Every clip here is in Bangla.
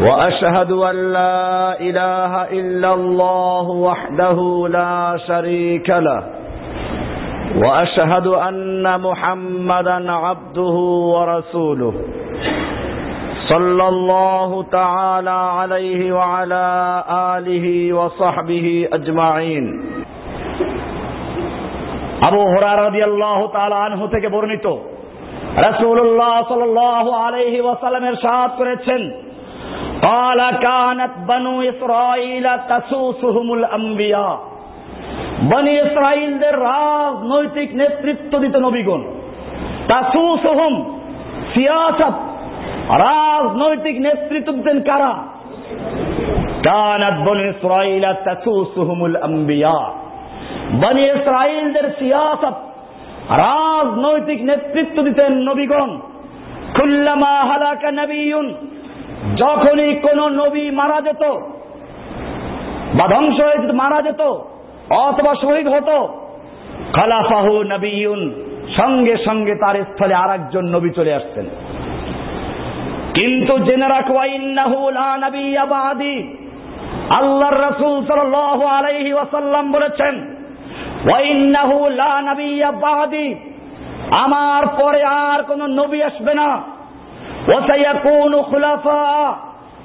وأشهد أن لا إله إلا الله وحده لا شريك له وأشهد أن محمدا عبده ورسوله صلى الله تعالى عليه وعلى آله وصحبه أجمعين أبو هرى رضي الله تعالى عنه تكبرنته رسول الله صلى الله عليه وسلم ارشاد قريتشن قال كانت بنو اسرائيل تسوسهم الانبياء বনি ইসরাইলদের রাজনৈতিক নেতৃত্ব দিত নবীগণ তাসুসহুম সিয়াসাত রাজনৈতিক নেতৃত্ব দিতেন কারা কানাত বনি ইসরাইল তাসুসহুমুল আম্বিয়া বনি ইসরাইলদের সিয়াসত রাজনৈতিক নেতৃত্ব দিতেন নবীগণ কুল্লামা হালাকা নবীন যখনই কোন নবী মারা যেত বা ধ্বংস হয়ে যেত মারা যেত, অথবা শহীদ হতো, খালাফাহু নবীন সঙ্গে সঙ্গে তার স্থলে আর একজন নবী চলে আসতেন। কিন্তু আল্লাহর রসুল সাল্লাল্লাহু আলাইহি ওয়াসাল্লাম বলেছেন আমার পরে আর কোন নবী আসবে না।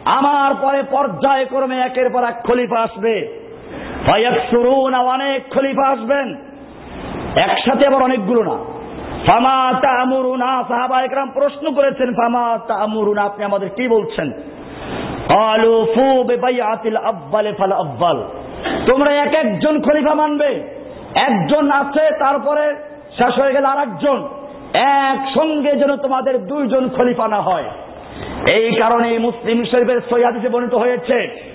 আমার পরে পর্যায়ক্রমে একের পর এক খলিফা আসবে। অনেক খলিফা আসবেন। একসাথে আবার অনেকগুলো না। ফামা তা'মুরুনা, সাহাবা একরাম প্রশ্ন করেছেন, ফামা তা'মুরুনা, আপনি আমাদের কি বলছেন? ক্বালু ফু বিবাইআতিল আব্বাল ফাল আব্বাল। তোমরা এক একজন খলিফা মানবে। একজন আছে, তারপরে শেষ হয়ে গেল আরেকজন। একসঙ্গে যেন তোমাদের দুইজন খলিফা না হয়। এই কারণে মুসলিম শরীফের সৈয়াদিসে বর্ণিত হয়েছে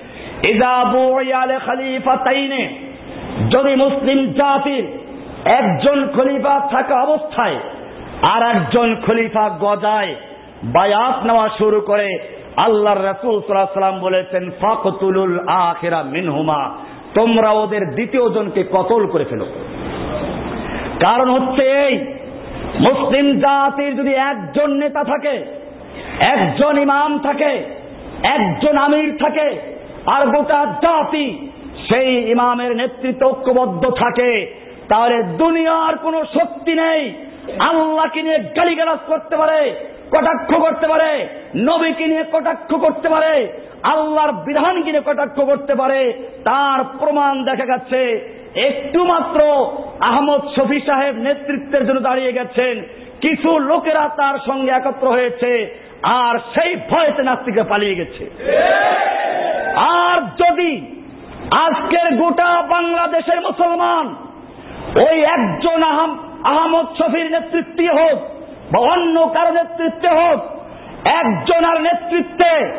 যদি মুসলিম জাতির একজন খলিফা থাকা অবস্থায় আর একজন খলিফা গজায় বায়াত নেওয়া শুরু করে, আল্লাহর রাসূল সাল্লাম বলেছেন, ফাকতুলুল আখেরা মিনহুমা তোমরা ওদের দ্বিতীয় জনকে কতল করে ফেলো। কারণ হচ্ছে এই মুসলিম জাতির যদি একজন নেতা থাকে, একজন ইমাম থাকে, একজন আমির থাকে, আর গোটা জাতি সেই ইমামের নেতৃত্ব ঐক্যবদ্ধ থাকে, তাহলে দুনিয়ার কোনো শক্তি নেই। আল্লাহকে নিয়ে গালিগালাজ করতে পারে, কটাক্ষ করতে পারে, নবীকে নিয়ে কটাক্ষ করতে পারে, আল্লাহর বিধানকে নিয়ে কটাক্ষ করতে পারে, তার প্রমাণ দেখা যাচ্ছে একটু মাত্র আহমদ শফি সাহেব নেতৃত্বের জন্য দাঁড়িয়ে গেছেন। কিছু লোকেরা তার সঙ্গে একত্র হয়েছে আর সেই ভয়তে নাস্তিকে পালিয়ে গেছে। আর যদি আজকের গোটা বাংলাদেশের মুসলমান ওই একজন আহম, আহমদ শফির নেতৃত্বে হোক বা অন্য কারও নেতৃত্বে হোক, একজনের নেতৃত্বে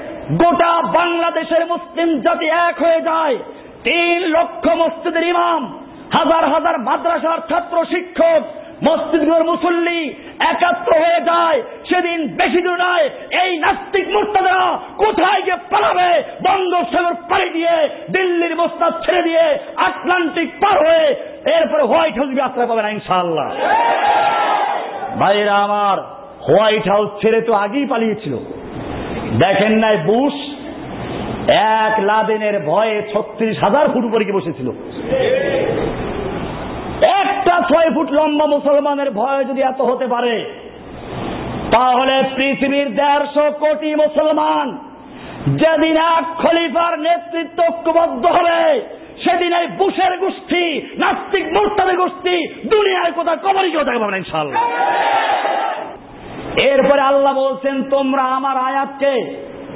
গোটা বাংলাদেশের মুসলিম জাতি এক হয়ে যায়। তিন লক্ষ মসজিদের ইমাম, হাজার হাজার মাদ্রাসার ছাত্র শিক্ষক, মসজিদগুলোর মুসল্লি একাত্র হয়ে যায়। সেদিন বেশি দূর নয়, এই নাস্তিক মুর্তাদা কোথায় গিয়ে পালাবে? বঙ্গোপসাগর পাড়ি দিয়ে, দিল্লির মোস্তাদ ছেড়ে দিয়ে আটলান্টিক পার হয়ে এরপরে হোয়াইট হাউস আশ্রয় পাবে না ইনশাআল্লাহ। ভাইরা আমার, হোয়াইট হাউস ছেড়ে তো আগেই পালিয়েছিল। দেখেন নাই বুশ এক লাদেনের ভয়ে ছত্রিশ হাজার ফুট উপরে গিয়ে বসেছিল। একটা ছয় ফুট লম্বা মুসলমানের ভয় যদি এত হতে পারে, তাহলে পৃথিবীর দেড়শো কোটি মুসলমান যেদিন এক খলিফার নেতৃত্ব ঐক্যবদ্ধ হবে, সেদিন এই বুশের গোষ্ঠী, নাস্তিক মোর্তাদের গোষ্ঠী দুনিয়ায় কোথাও কবরই কেউ থাকবে না ইনশাল্লাহ এরপরে আল্লাহ বলছেন, তোমরা আমার আয়াতকে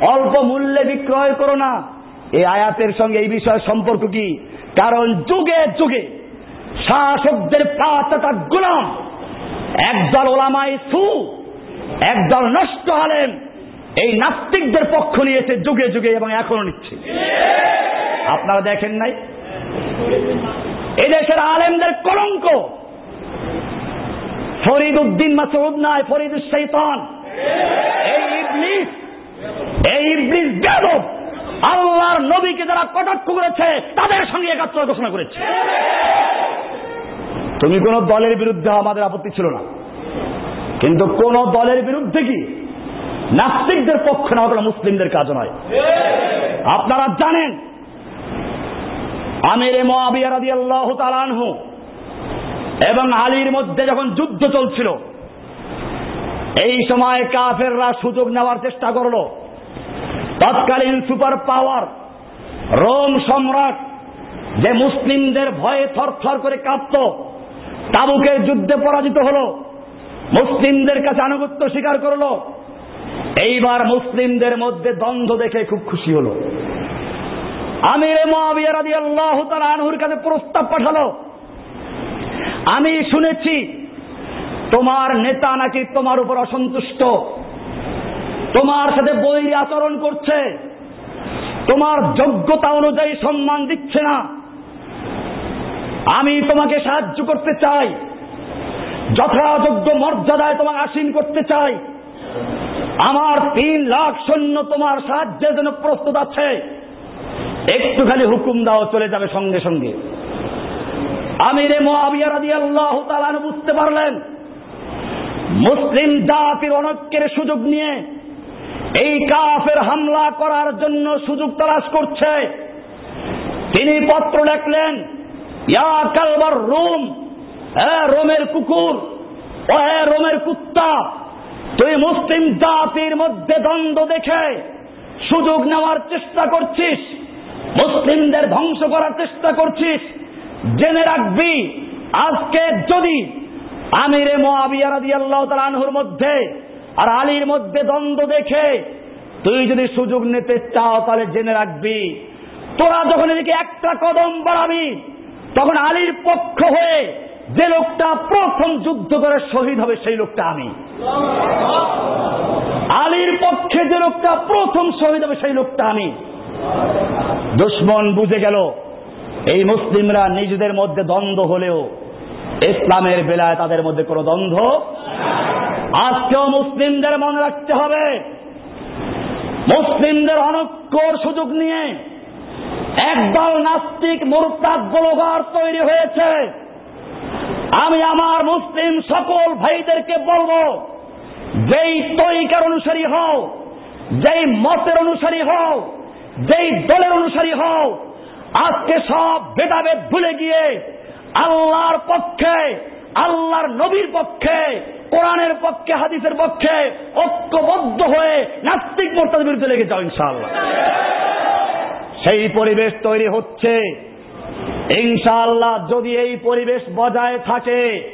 অল্প মূল্যে বিক্রয় করো না। এই আয়াতের সঙ্গে এই বিষয়ের সম্পর্ক কি? কারণ যুগে যুগে শাসকদের পাঁচটা গোলাম একদল ওলামাই সু, একদল নষ্ট হলেন এই নাস্তিকদের পক্ষ নিয়েছে যুগে যুগে এবং এখনও নিচ্ছে। আপনারা দেখেন নাই? এদেশের আলেমদের কলঙ্ক। ফরিদ উদ্দিন মাসুদ নয় ফরিদ শৈতান এই ইবলিস এই আল্লাহর নবীকে যারা কটাক্ষ করেছে, তাদের সঙ্গে একাত্র ঘোষণা করেছে। তুমি কোন দলের বিরুদ্ধে আমাদের আপত্তি ছিল না। কিন্তু কোন দলের বিরুদ্ধে কি? নাস্তিকদের পক্ষে না হলো মুসলিমদের কাজ নয়। আপনারা জানেন, আমির মোয়াবিয়া রাদি আল্লাহ এবং আলীর মধ্যে যখন যুদ্ধ চলছিল, এই সময় কাফেররা সুযোগ নেওয়ার চেষ্টা করল। তৎকালীন সুপার পাওয়ার, রোম সম্রাট, যে মুসলিমদের ভয়ে থরথর করে কাঁপত, তাবুকের যুদ্ধে পরাজিত হল, মুসলিমদের কাছে আনুগত্য স্বীকার করল, এইবার মুসলিমদের মধ্যে দ্বন্দ্ব দেখে খুব খুশি হল। আমির মহাবিয়া রাদি আল্লাহ আনহুর কাছে প্রস্তাব পাঠালো, আমি শুনেছি, তোমার নেতা নাকি তোমার উপর অসন্তুষ্ট তোমার সাথে বৈরী আচরণ করছে। তোমার যোগ্যতা অনুযায়ী সম্মান দিচ্ছে না। আমি তোমাকে সাহায্য করতে চাই। যথাযোগ্য মর্যাদায় তোমাকে আসীন করতে চাই। আমার তিন লাখ সৈন্য তোমার সাহায্যের জন্য প্রস্তুত আছে। একটুখানি হুকুম দাও, চলে যাবে সঙ্গে সঙ্গে। আমিরে মোয়াবিয়া রাদি আল্লাহ বুঝতে পারলেন, মুসলিম জাতির অনৈক্যের সুযোগ নিয়ে এই কাফের হামলা করার জন্য সুযোগ তালাশ করছে। তিনি পত্র লেখলেন, ইয়া রোম হ্যাঁ রোমের কুকুর, ও হ্যাঁ রোমের কুত্তা, তুই মুসলিম জাতির মধ্যে দ্বন্দ্ব দেখে সুযোগ নেওয়ার চেষ্টা করছিস, মুসলিমদের ধ্বংস করার চেষ্টা করছিস। জেনে রাখবি, আজকে যদি আমিরে মোয়াবিয়া রাদিয়াল্লাহু তাআলা আনহুর মধ্যে আর আলীর মধ্যে দ্বন্দ্ব দেখে তুই যদি সুযোগ নিতে চাও তাহলে জেনে রাখবি, তোরা যখন এদিকে একটা কদম বাড়াবি, তখন আলীর পক্ষ হয়ে যে লোকটা প্রথম যুদ্ধ করে শহীদ হবে সেই লোকটা আমি। আলীর পক্ষে যে লোকটা প্রথম শহীদ হবে সেই লোকটা আমি। দুশ্মন বুঝে গেল, এই মুসলিমরা নিজেদের মধ্যে দ্বন্দ্ব হলেও ইসলামের বেলায় তাদের মধ্যে কোনো দ্বন্দ্ব আজকেও মুসলিমদের মনে রাখতে হবে। মুসলিমদের অনক্ষর সুযোগ নিয়ে একদল নাস্তিক মোরতাদ গোলগার তৈরি হয়েছে। আমি আমার মুসলিম সকল ভাইদেরকে বলব, যেই তরিকার অনুসারী হও, যেই মতের অনুসারী হও, যেই দলের অনুসারী হও, আজকে সব ভেদাভেদ ভুলে গিয়ে আল্লাহর পক্ষে, আল্লাহর নবীর পক্ষে কোরআনের পক্ষে, হাদিসের পক্ষে ঐক্যবদ্ধ হয়ে নাস্তিক মোর্তাদের বিরুদ্ধে লেগে যাও, ইনশাআল্লাহ। সেই পরিবেশ তৈরি হচ্ছে। ইনশাআল্লাহ যদি এই পরিবেশ বজায় থাকে,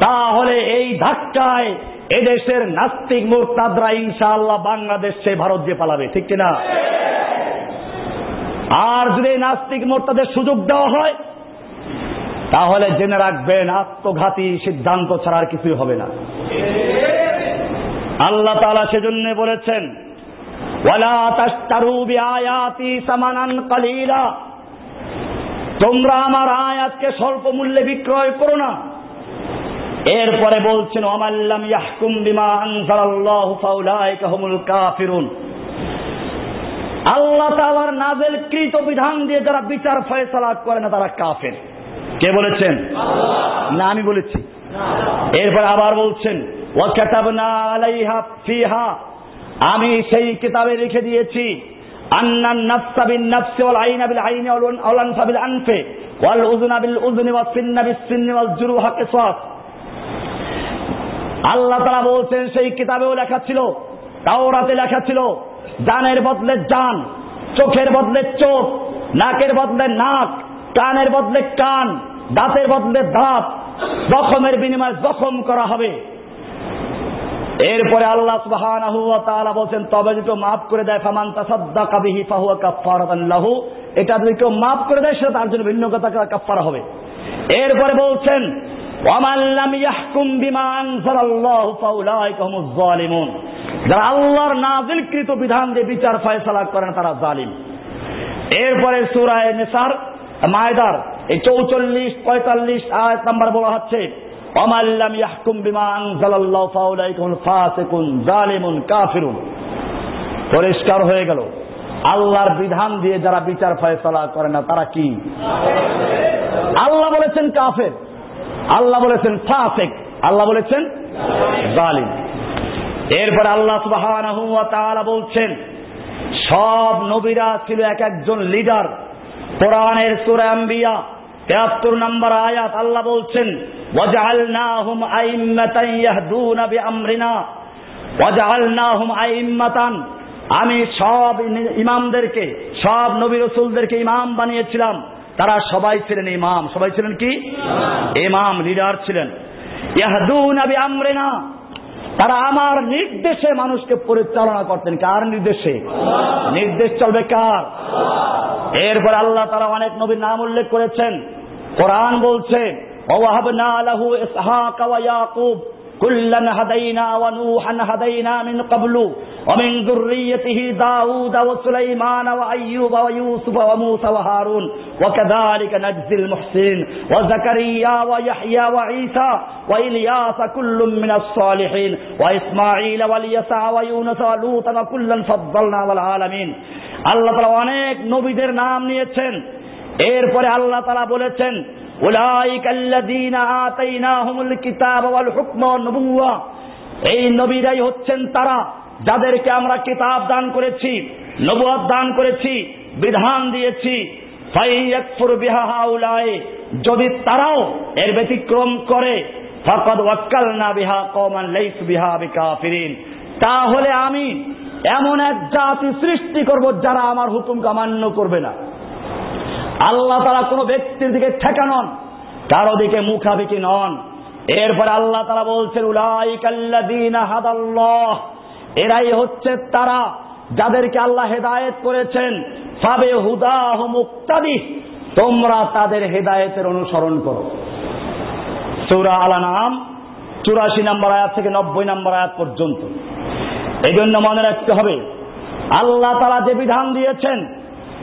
তাহলে এই ধাক্কায় এদেশের নাস্তিক মোরতাদরা ইনশাআল্লাহ বাংলাদেশ সে ভারত দিয়ে পালাবে, ঠিক কিনা? আর যদি নাস্তিক মোর্তাদের সুযোগ দেওয়া হয় তাহলে জেনে রাখবেন, আত্মঘাতী সিদ্ধান্ত ছাড়া আর কিছুই হবে না। আল্লাহ তালা সেজন্য বলেছেন তোমরা আমার আয়াতকে স্বল্প মূল্যে বিক্রয় করো না। এরপরে বলছেন কাফিরুন। আল্লাহ নাজেল কৃত বিধান দিয়ে যারা বিচার ফয়সালা করে না, তারা কাফের। কে বলেছেন? না, আমি বলেছি। এরপর আবার বলছেন আমি সেই কিতাবে লিখে দিয়েছি আল্লাহ তাআলা বলছেন, সেই কিতাবেও লেখা ছিল, তাওরাতে লেখা ছিল জানের বদলে জান, চোখের বদলে চোখ, নাকের বদলে নাক। কানের বদলে কান, দাঁতের বদলে দাঁত, জখমের বিনিময়ে জখম করা হবে। এরপরে আল্লাহ তাআলা বলেন তবে যদি মাফ করে দেয়, ফামান তাসাদ্দাকা বিহি ফাহুয়া কাফফারাতান এটা যদি কেউ মাফ করে দেয়, সেটা তার জন্য ভিন্ন কথা কাফফারা হবে। এরপরে বলছেন যারা আল্লাহর নাজিলকৃত বিধান দিয়ে বিচার ফয়সালা করেন, তারা জালিম। এরপরে সুরায় নেসার মায়দার, এই চৌচল্লিশ, পঁয়তাল্লিশ আয়াত নাম্বার বলা হচ্ছে অমাল্লাম ইয়াহকুম বিমা আনজালাল্লাহু ফাউলাইকুম ফাসিকুন জালিমুন কাফিরুন। পরিষ্কার হয়ে গেল। আল্লাহর বিধান দিয়ে যারা বিচার ফয়সলা করে না, তারা কি? আল্লাহ বলেছেন কাফের, আল্লাহ বলেছেন ফাসেক, আল্লাহ বলেছেন জালিম। এরপর আল্লাহ তাআলা বলছেন, সব নবীরা ছিল এক একজন লিডার কোরআনের সূরা আম্বিয়া 73 নম্বর আয়াত আল্লাহ বলছেন আমি সব ইমামদেরকে, সব নবী রসুলদেরকে ইমাম বানিয়েছিলাম। তারা সবাই ছিলেন ইমাম। সবাই ছিলেন কি? ইমাম লিডার ছিলেন। ইয়াহদুনা বিআমরিনা তারা আমার নির্দেশে মানুষকে পরিচালনা করতেন। কার নির্দেশে? নির্দেশ চলবে কার? এরপর আল্লাহ তারা অনেক নবীর নাম উল্লেখ করেছেন। কোরআন বলছে كلا هدينا ونوحا هدينا من قبل ومن ذريته داود وسليمان وأيوب ويوسف وموسى وهارون وكذلك نجزي المحسنين وزكريا ويحيى وعيسى وإلياس كل من الصالحين وإسماعيل واليسع ويونس ولوطا وكلا فضلنا والعالمين আল্লাহ তালা অনেক নবীদের নাম নিয়েছেন এরপরে আল্লাহ তালা বলেছেন এই নবীরাই হচ্ছেন তারা যাদেরকে আমরা কিতাব দান করেছি নবুয়াদ দান করেছি, বিধান দিয়েছি। যদি তারাও এর ব্যতিক্রম করে ওয়াক্কাল না বিহা কমান বিহা তাহলে আমি এমন এক জাতি সৃষ্টি করব যারা আমার হুকুমকে অমান্য করবে না। আল্লাহ তারা কোনো ব্যক্তির দিকে ঠেকা নন, কারও দিকে মুখাবিকি নন। এরপর আল্লাহ তারা বলছেন উলাই হাদাল্লাহ, এরাই হচ্ছে তারা যাদেরকে আল্লাহ হেদায়েত করেছেন। সাবে হুদাহ মুক্তাদি, তোমরা তাদের হেদায়েতের অনুসরণ করো। সৌরা আলা নাম চুরাশি নম্বর আয়াত থেকে নব্বই নম্বর আয়াত পর্যন্ত। এই জন্য মনে রাখতে হবে, আল্লাহ তারা যে বিধান দিয়েছেন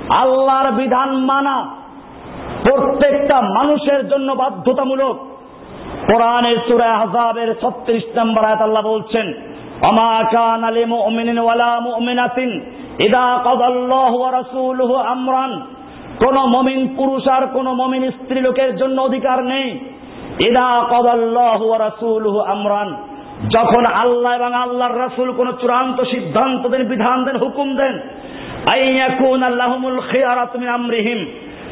আল্লাহর বিধান মানা প্রত্যেকটা মানুষের জন্য বাধ্যতামূলক। কোরআনের সুরা হাজাবের ছত্রিশ নম্বর আয়াত আল্লাহ বলছেন অমা কান আলী মুমিনিন ওয়ালা ইদা কাদাল্লাহু ওয়া রাসূলুহু আমরান। কোন মমিন পুরুষ আর কোন মমিন স্ত্রী লোকের জন্য অধিকার নেই। ইদা কাদাল্লাহু ওয়া রাসূলুহু আমরান। যখন আল্লাহ এবং আল্লাহর রাসূল কোন চূড়ান্ত সিদ্ধান্ত দেন, বিধান দেন, হুকুম দেন আমরিহিম।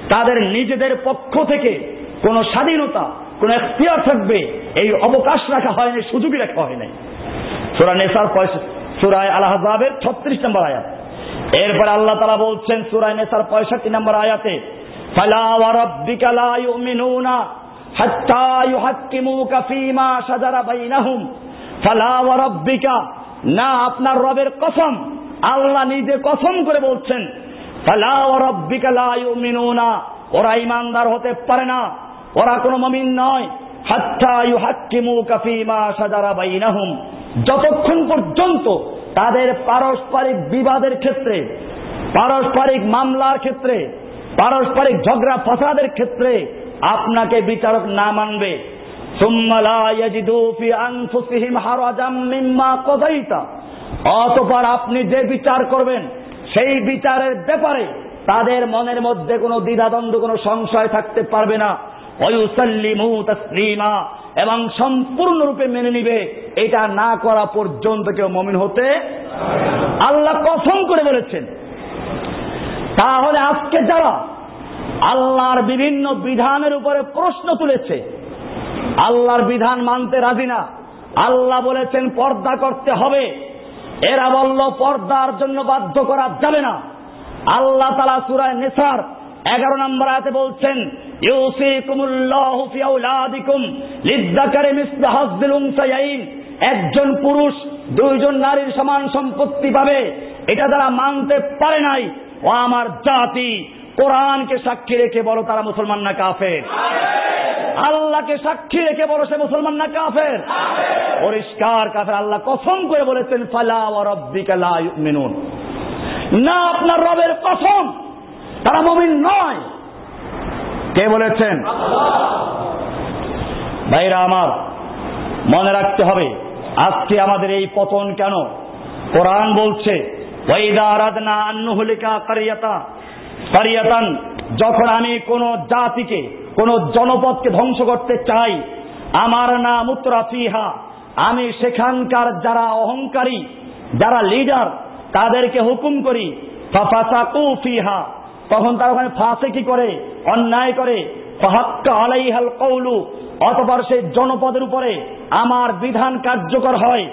তাদের নিজেদের পক্ষ থেকে কোন স্বাধীনতা, কোন এখতিয়ার থাকবে, এই অবকাশ রাখা হয়নি, সুযোগই রাখা হয় নাই সুরা নেসার সুরায় আল্লাহাবের ছত্রিশ নম্বর আয়াত। এরপর আল্লাহ তালা বলছেন সুরায় নেসার পঁয়ষট্টি নম্বর আয়াতে না আপনার রবের কসম আল্লাহ নিজে কসম করে বলছেন ওরা ইমানদার হতে পারে না, ওরা কোনো মমিন নয়। যতক্ষণ পর্যন্ত তাদের পারস্পরিক বিবাদের ক্ষেত্রে, পারস্পরিক মামলার ক্ষেত্রে, পারস্পরিক ঝগড়া ফসাদের ক্ষেত্রে আপনাকে বিচারক না মানবে। অতপর আপনি যে বিচার করবেন, সেই বিচারের ব্যাপারে তাদের মনের মধ্যে কোনো দ্বিধাদ্বন্দ্ব, কোনো সংশয় থাকতে পারবে না। এবং সম্পূর্ণরূপে মেনে নিবে, এটা না করা পর্যন্ত কেউ মমিন হতে আল্লাহ কসম করে বলেছেন। তাহলে আজকে যারা আল্লাহর বিভিন্ন বিধানের উপরে প্রশ্ন তুলেছে, আল্লাহর বিধান মানতে রাজি না, আল্লাহ বলেছেন পর্দা করতে হবে। এরা বলল, পর্দার জন্য বাধ্য করা যাবে না। আল্লাহ তালা সুরায় নেসার এগারো নম্বর আয়াতে বলছেন একজন পুরুষ দুইজন নারীর সমান সম্পত্তি পাবে। এটা তারা মানতে পারে নাই। ও আমার জাতি কোরআনকে সাক্ষী রেখে বলো তারা মুসলমান না কাফের? আল্লাহকে সাক্ষী রেখে বলো সে মুসলমান না কাফের? পরিষ্কার কাফের, আল্লাহ কসম করে বলেছেন, ফালা না আপনার রবের কসম, তারা মুমিন নয়। কে বলেছেন? ভাইরা আমার, মনে রাখতে হবে, আজকে আমাদের এই পতন কেন? কোরআন বলছে, ওয়াইদা আরাদনা আন্নুহলিকা কারিয়াতা কারিয়াতান, যখন আমি কোন জাতিকে, কোন জনপদকে ধ্বংস করতে চাই, আমার নাম উত্তরাফিহা আমি সেখানকার যারা অহংকারী, যারা লিডার, তাদেরকে হুকুম করি ফিহা। তখন তারা ওখানে ফাঁসে কি করে, অন্যায় করে আলাইহাল কৌলু অতপর সেই জনপদের উপরে আমার বিধান কার্যকর হয়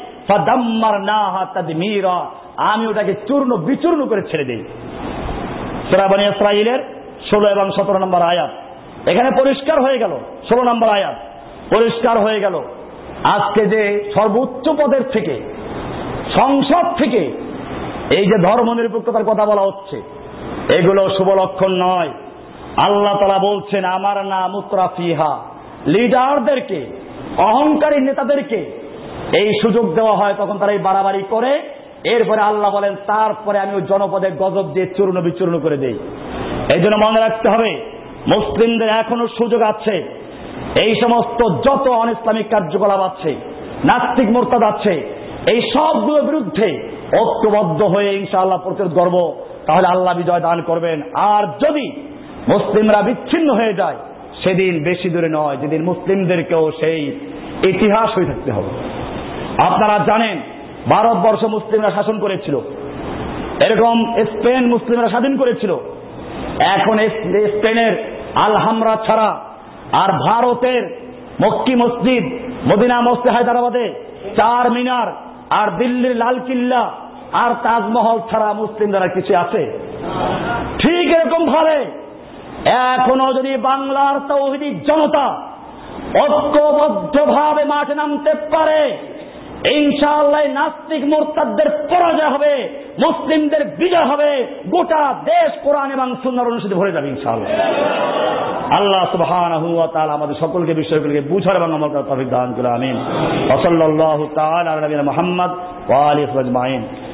আমি ওটাকে চূর্ণ বিচূর্ণ করে ছেড়ে দিই। সুরাবানি ইসরাইলের ষোলো এবং সতেরো নম্বর আয়াত। এখানে পরিষ্কার হয়ে গেল, ষোলো নম্বর আয়াত। পরিষ্কার হয়ে গেল। আজকে যে সর্বোচ্চ পদের থেকে, সংসদ থেকে এই যে ধর্ম নিরপেক্ষতার কথা বলা হচ্ছে, এগুলো শুভ লক্ষণ নয়। আল্লাহ তালা বলছেন, আমার নাম উত্তরাফিহা লিডারদেরকে, অহংকারী নেতাদেরকে এই সুযোগ দেওয়া হয়, তখন তারা এই বাড়াবাড়ি করে এরপরে আল্লাহ বলেন, তারপরে আমি ওই জনপদে গজব দিয়ে চূর্ণ বিচূর্ণ করে দেই। এই জন্য মনে রাখতে হবে, মুসলিমদের এখনও সুযোগ আছে। এই সমস্ত যত অন ইসলামিক কার্যকলাপ আছে, নাস্তিক মোরতাদ আছে, এই সবগুলোর বিরুদ্ধে ঐক্যবদ্ধ হয়ে ইনশাআল্লাহ প্রতিরোধ করব তাহলে আল্লাহ বিজয় দান করবেন। আর যদি মুসলিমরা বিচ্ছিন্ন হয়ে যায়, সেদিন বেশি দূরে নয়, যেদিন মুসলিমদেরকেও সেই ইতিহাস হয়ে থাকতে হবে। আপনারা জানেন ভারতবর্ষ মুসলিমরা শাসন করেছিল। এরকম স্পেন মুসলিমরা স্বাধীন করেছিল। এখন স্পেনের আলহামরা ছাড়া আর ভারতের মক্কি মসজিদ, মদিনা মসজিদ হায়দ্রাবাদে চার মিনার আর দিল্লির লাল কিল্লা আর তাজমহল ছাড়া মুসলিম দ্বারা কিছু আছে? ঠিক এরকম ভাবে এখনও যদি বাংলার তৌহিদি জনতা ঐক্যবদ্ধ ভাবে মাঠে নামতে পারে ইনশাআল্লাহ নাস্তিক মোর্তাদের পরাজয় হবে, মুসলিমদের বিজয় হবে, গোটা দেশ কোরআন এবং সুন্দর অনুষ্ঠিত ভরে যাবে ইনশাআল্লাহ। আল্লাহ সুবহানাহু ওয়া তাআলা আমাদের সকলকে, বিষয়গুলিকে বুঝার এবং আমল করার তৌফিক দান করে আমিন। ওয়া সাল্লাল্লাহু তাআলা আলা নবীনা মুহাম্মদ ওয়া আলিহি ওয়া সাহবিহি